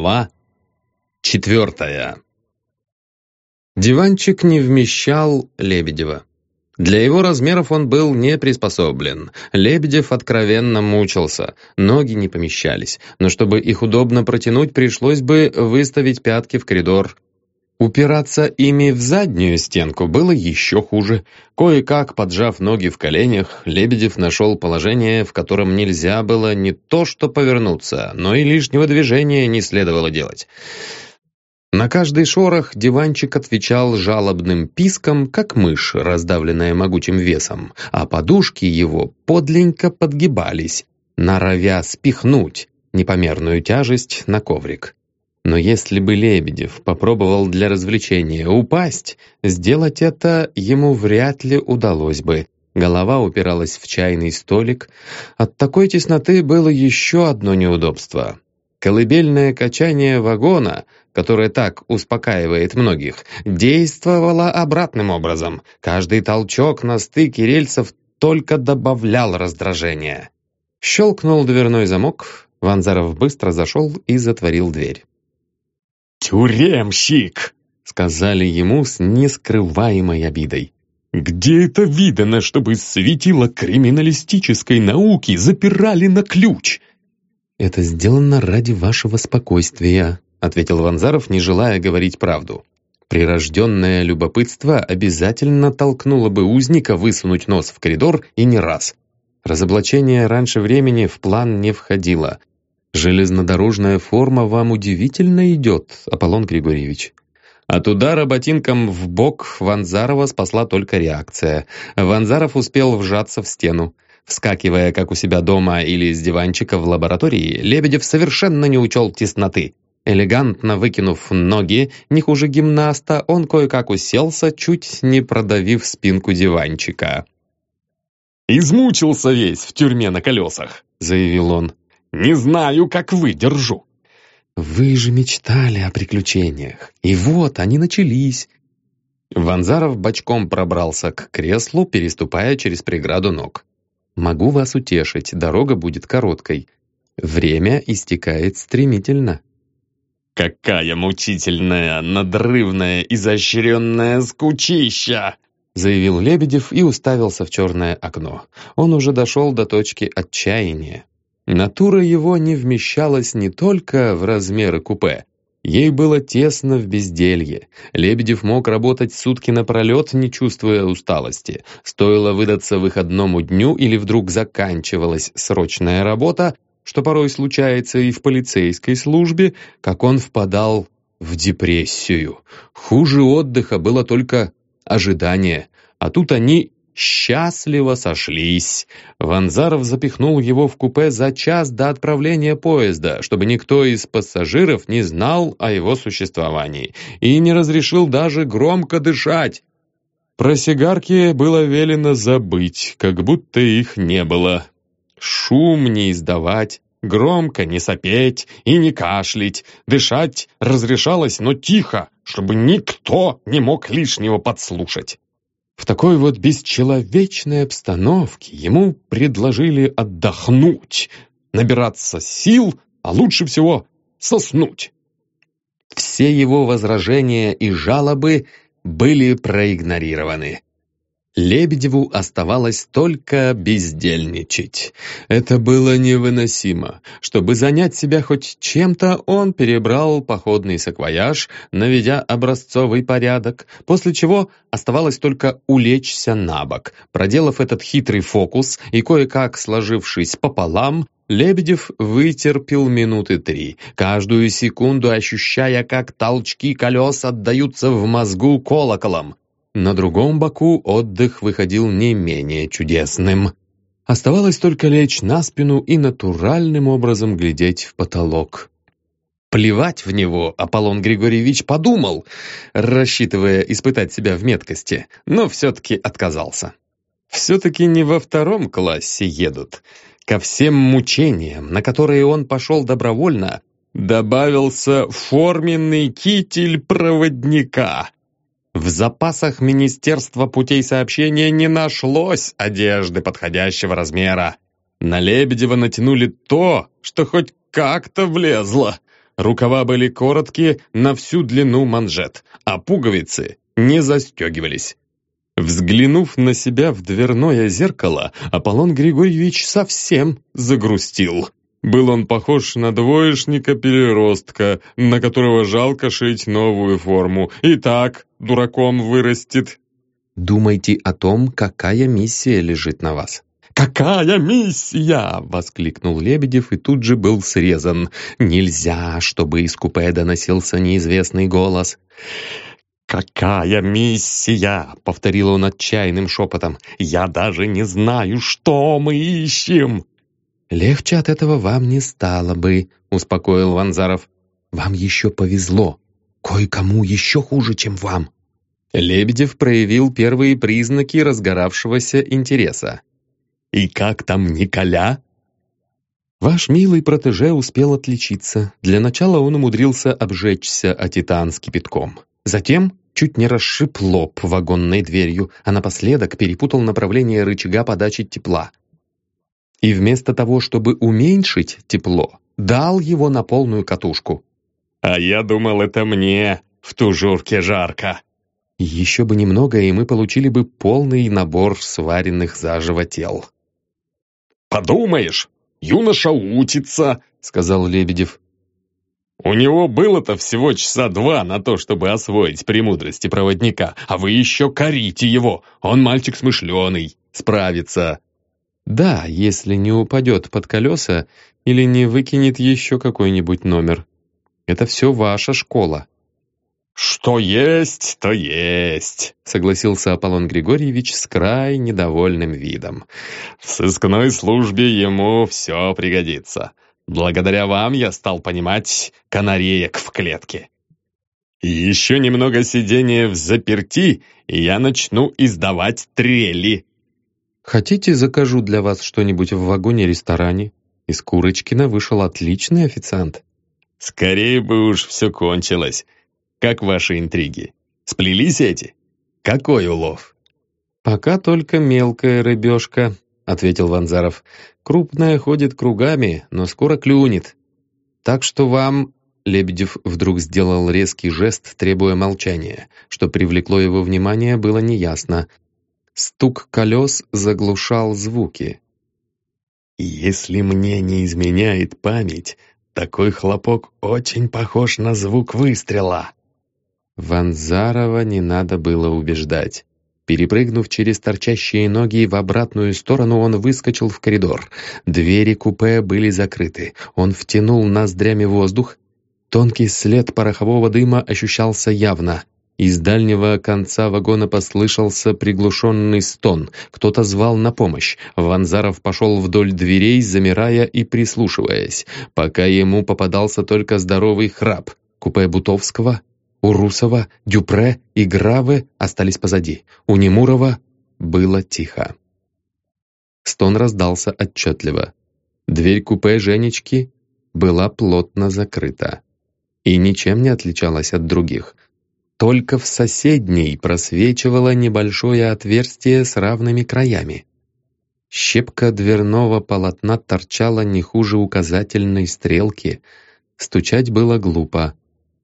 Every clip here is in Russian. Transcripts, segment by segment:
Глава четвертая Диванчик не вмещал Лебедева. Для его размеров он был не приспособлен. Лебедев откровенно мучился, ноги не помещались, но чтобы их удобно протянуть, пришлось бы выставить пятки в коридор, Упираться ими в заднюю стенку было еще хуже. Кое-как, поджав ноги в коленях, Лебедев нашел положение, в котором нельзя было не то что повернуться, но и лишнего движения не следовало делать. На каждый шорох диванчик отвечал жалобным писком, как мышь, раздавленная могучим весом, а подушки его подленько подгибались, норовя спихнуть непомерную тяжесть на коврик. Но если бы Лебедев попробовал для развлечения упасть, сделать это ему вряд ли удалось бы. Голова упиралась в чайный столик. От такой тесноты было еще одно неудобство. Колыбельное качание вагона, которое так успокаивает многих, действовало обратным образом. Каждый толчок на стыке рельсов только добавлял раздражения. Щелкнул дверной замок, Ванзаров быстро зашел и затворил дверь. «Тюремщик!» — сказали ему с нескрываемой обидой. «Где это видано, чтобы светило криминалистической науки запирали на ключ?» «Это сделано ради вашего спокойствия», — ответил Ванзаров, не желая говорить правду. Прирожденное любопытство обязательно толкнуло бы узника высунуть нос в коридор и не раз. Разоблачение раньше времени в план не входило. «Железнодорожная форма вам удивительно идет, Аполлон Григорьевич». От удара ботинком в бок Ванзарова спасла только реакция. Ванзаров успел вжаться в стену. Вскакивая, как у себя дома или с диванчика в лаборатории, Лебедев совершенно не учел тесноты. Элегантно выкинув ноги, не хуже гимнаста, он кое-как уселся, чуть не продавив спинку диванчика. «Измучился весь в тюрьме на колесах», — заявил он. Не знаю, как выдержу». «Вы же мечтали о приключениях, и вот они начались». Ванзаров бочком пробрался к креслу, переступая через преграду ног. «Могу вас утешить, дорога будет короткой. Время истекает стремительно». «Какая мучительная, надрывная, изощренная скучища!» заявил Лебедев и уставился в черное окно. Он уже дошел до точки отчаяния. Натура его не вмещалась не только в размеры купе. Ей было тесно в безделье. Лебедев мог работать сутки напролет, не чувствуя усталости. Стоило выдаться выходному дню или вдруг заканчивалась срочная работа, что порой случается и в полицейской службе, как он впадал в депрессию. Хуже отдыха было только ожидание, а тут они счастливо сошлись. Ванзаров запихнул его в купе за час до отправления поезда, чтобы никто из пассажиров не знал о его существовании и не разрешил даже громко дышать. Про сигарки было велено забыть, как будто их не было. Шум не издавать, громко не сопеть и не кашлять. Дышать разрешалось, но тихо, чтобы никто не мог лишнего подслушать. В такой вот бесчеловечной обстановке ему предложили отдохнуть, набираться сил, а лучше всего соснуть. Все его возражения и жалобы были проигнорированы. Лебедеву оставалось только бездельничать. Это было невыносимо. Чтобы занять себя хоть чем-то, он перебрал походный саквояж, наведя образцовый порядок, после чего оставалось только улечься на бок. Проделав этот хитрый фокус и кое-как сложившись пополам, Лебедев вытерпел минуты три, каждую секунду ощущая, как толчки колес отдаются в мозгу колоколом. На другом боку отдых выходил не менее чудесным. Оставалось только лечь на спину и натуральным образом глядеть в потолок. Плевать в него Аполлон Григорьевич подумал, рассчитывая испытать себя в меткости, но все-таки отказался. Все-таки не во втором классе едут. Ко всем мучениям, на которые он пошел добровольно, добавился форменный китель проводника. В запасах Министерства путей сообщения не нашлось одежды подходящего размера. На Лебедева натянули то, что хоть как-то влезло. рукава были короткие на всю длину манжет, а пуговицы не застегивались. Взглянув на себя в дверное зеркало, Аполлон Григорьевич совсем загрустил. Был он похож на двоечника-переростка, на которого жалко шить новую форму. И так дураком вырастет. Думайте о том, какая миссия лежит на вас. «Какая миссия!» — воскликнул Лебедев и тут же был срезан. «Нельзя, чтобы из купе доносился неизвестный голос». «Какая миссия?» — повторил он отчаянным шепотом. «Я даже не знаю, что мы ищем!» «Легче от этого вам не стало бы», — успокоил Ванзаров. «Вам еще повезло. Кое-кому еще хуже, чем вам». Лебедев проявил первые признаки разгоравшегося интереса. «И как там Николя?» Ваш милый протеже успел отличиться. Для начала он умудрился обжечься о титан с кипятком. Затем чуть не расшиб лоб вагонной дверью, а напоследок перепутал направление рычага подачи тепла и вместо того, чтобы уменьшить тепло, дал его на полную катушку. «А я думал, это мне в тужурке жарко». Еще бы немного, и мы получили бы полный набор сваренных заживо тел. «Подумаешь, юноша утится», — сказал Лебедев. «У него было-то всего часа два на то, чтобы освоить премудрости проводника, а вы еще корите его. Он мальчик смышленый, справится». Да, если не упадет под колеса или не выкинет еще какой-нибудь номер. Это все ваша школа. «Что есть, то есть», — согласился Аполлон Григорьевич с крайне довольным видом. «В сыскной службе ему все пригодится. Благодаря вам я стал понимать канареек в клетке. И еще немного сидения в заперти, и я начну издавать трели». Хотите, закажу для вас что-нибудь в вагоне-ресторане? Из Курочкина вышел отличный официант. Скорее бы уж все кончилось. Как ваши интриги? Сплелись эти? Какой улов? Пока только мелкая рыбешка, ответил Ванзаров. Крупная ходит кругами, но скоро клюнет. Так что вам... Лебедев вдруг сделал резкий жест, требуя молчания. Что привлекло его внимание, было неясно. Стук колес заглушал звуки. «Если мне не изменяет память, такой хлопок очень похож на звук выстрела». Ванзарова не надо было убеждать. Перепрыгнув через торчащие ноги в обратную сторону, он выскочил в коридор. Двери купе были закрыты. Он втянул ноздрями воздух. Тонкий след порохового дыма ощущался явно. Из дальнего конца вагона послышался приглушенный стон. Кто-то звал на помощь. Ванзаров пошел вдоль дверей, замирая и прислушиваясь, пока ему попадался только здоровый храп. Купе Бутовского, Урусова, Дюпре и Гравы остались позади. У Немурова было тихо. Стон раздался отчетливо. Дверь купе Женечки была плотно закрыта и ничем не отличалась от других. Только в соседней просвечивало небольшое отверстие с равными краями. Щепка дверного полотна торчала не хуже указательной стрелки. Стучать было глупо.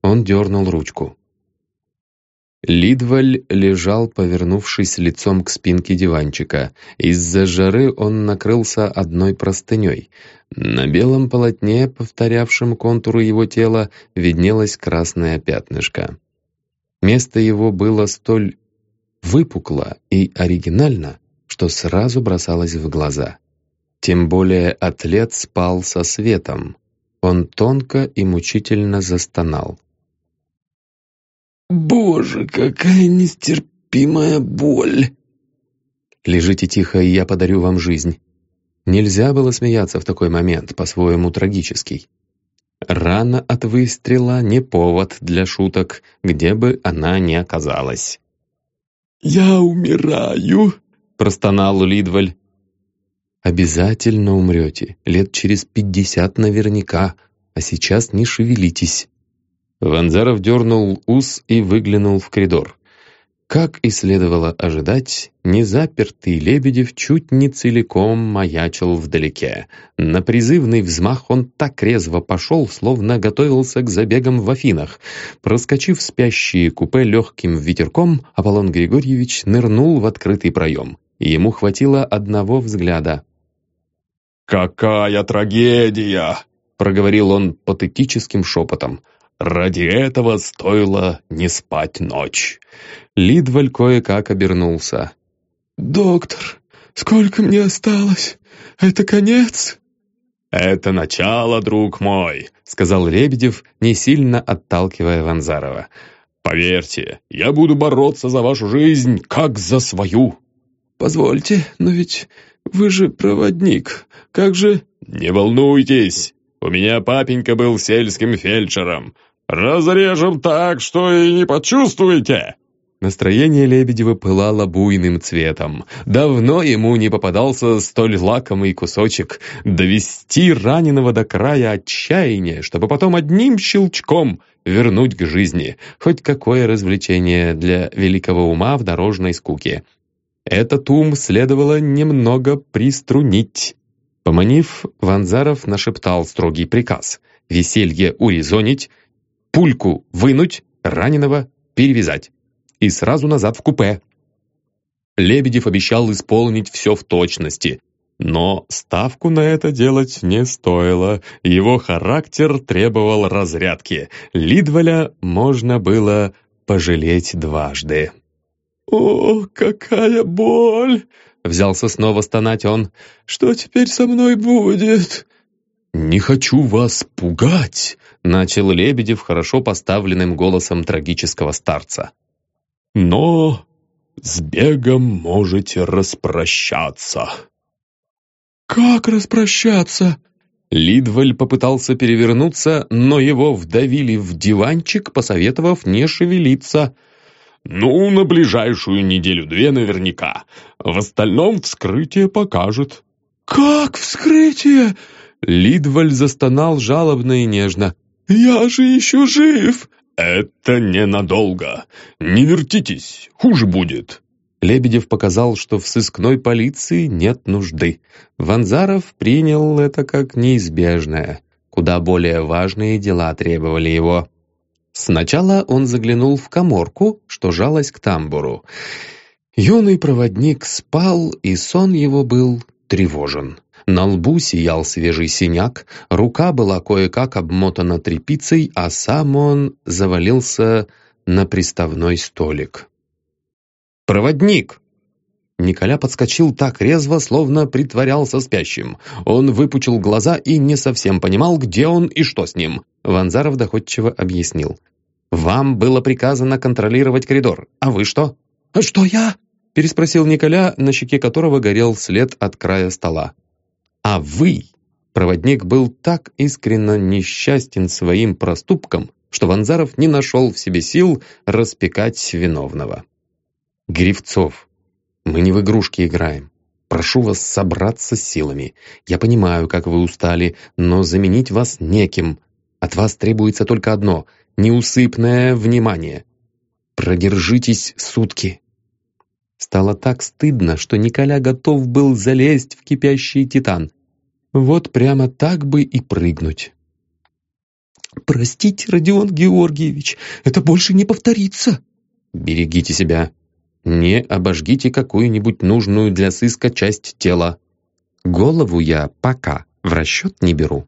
Он дернул ручку. Лидваль лежал, повернувшись лицом к спинке диванчика. Из-за жары он накрылся одной простыней. На белом полотне, повторявшем контуры его тела, виднелось красное пятнышко. Место его было столь выпукло и оригинально, что сразу бросалось в глаза. Тем более атлет спал со светом. Он тонко и мучительно застонал. «Боже, какая нестерпимая боль!» «Лежите тихо, и я подарю вам жизнь». Нельзя было смеяться в такой момент, по-своему трагический. Рана от выстрела не повод для шуток, где бы она ни оказалась. «Я умираю», — простонал Лидваль. «Обязательно умрете, лет через пятьдесят наверняка, а сейчас не шевелитесь». Ванзаров дернул ус и выглянул в коридор. Как и следовало ожидать, незапертый Лебедев чуть не целиком маячил вдалеке. На призывный взмах он так резво пошел, словно готовился к забегам в Афинах. Проскочив спящие купе легким ветерком, Аполлон Григорьевич нырнул в открытый проем. Ему хватило одного взгляда. «Какая трагедия!» — проговорил он патетическим шепотом. «Ради этого стоило не спать ночь». Лидваль кое-как обернулся. «Доктор, сколько мне осталось? Это конец?» «Это начало, друг мой», — сказал Лебедев, не сильно отталкивая Ванзарова. «Поверьте, я буду бороться за вашу жизнь, как за свою». «Позвольте, но ведь вы же проводник. Как же...» «Не волнуйтесь, у меня папенька был сельским фельдшером. Разрежем так, что и не почувствуете!» Настроение Лебедева пылало буйным цветом. Давно ему не попадался столь лакомый кусочек довести раненого до края отчаяния, чтобы потом одним щелчком вернуть к жизни. Хоть какое развлечение для великого ума в дорожной скуке. Этот ум следовало немного приструнить. Поманив, Ванзаров нашептал строгий приказ. Веселье урезонить, пульку вынуть, раненого перевязать и сразу назад в купе. Лебедев обещал исполнить все в точности, но ставку на это делать не стоило. Его характер требовал разрядки. Лидваля можно было пожалеть дважды. «О, какая боль!» — взялся снова стонать он. «Что теперь со мной будет?» «Не хочу вас пугать», — начал Лебедев хорошо поставленным голосом трагического старца. Но с бегом можете распрощаться». «Как распрощаться?» Лидваль попытался перевернуться, но его вдавили в диванчик, посоветовав не шевелиться. «Ну, на ближайшую неделю-две наверняка. В остальном вскрытие покажет». «Как вскрытие?» Лидваль застонал жалобно и нежно. «Я же еще жив!» «Это ненадолго. Не вертитесь, хуже будет». Лебедев показал, что в сыскной полиции нет нужды. Ванзаров принял это как неизбежное. Куда более важные дела требовали его. Сначала он заглянул в коморку, что жалась к тамбуру. Юный проводник спал, и сон его был тревожен. На лбу сиял свежий синяк, рука была кое-как обмотана тряпицей, а сам он завалился на приставной столик. «Проводник!» Николя подскочил так резво, словно притворялся спящим. Он выпучил глаза и не совсем понимал, где он и что с ним. Ванзаров доходчиво объяснил. «Вам было приказано контролировать коридор. А вы что?» «А что я?» переспросил Николя, на щеке которого горел след от края стола. А вы, проводник был так искренно несчастен своим проступком, что Ванзаров не нашел в себе сил распекать виновного. Гривцов, мы не в игрушки играем. Прошу вас собраться с силами. Я понимаю, как вы устали, но заменить вас неким. От вас требуется только одно — неусыпное внимание. Продержитесь сутки. Стало так стыдно, что Николя готов был залезть в кипящий титан. Вот прямо так бы и прыгнуть. «Простите, Родион Георгиевич, это больше не повторится!» «Берегите себя. Не обожгите какую-нибудь нужную для сыска часть тела. Голову я пока в расчет не беру».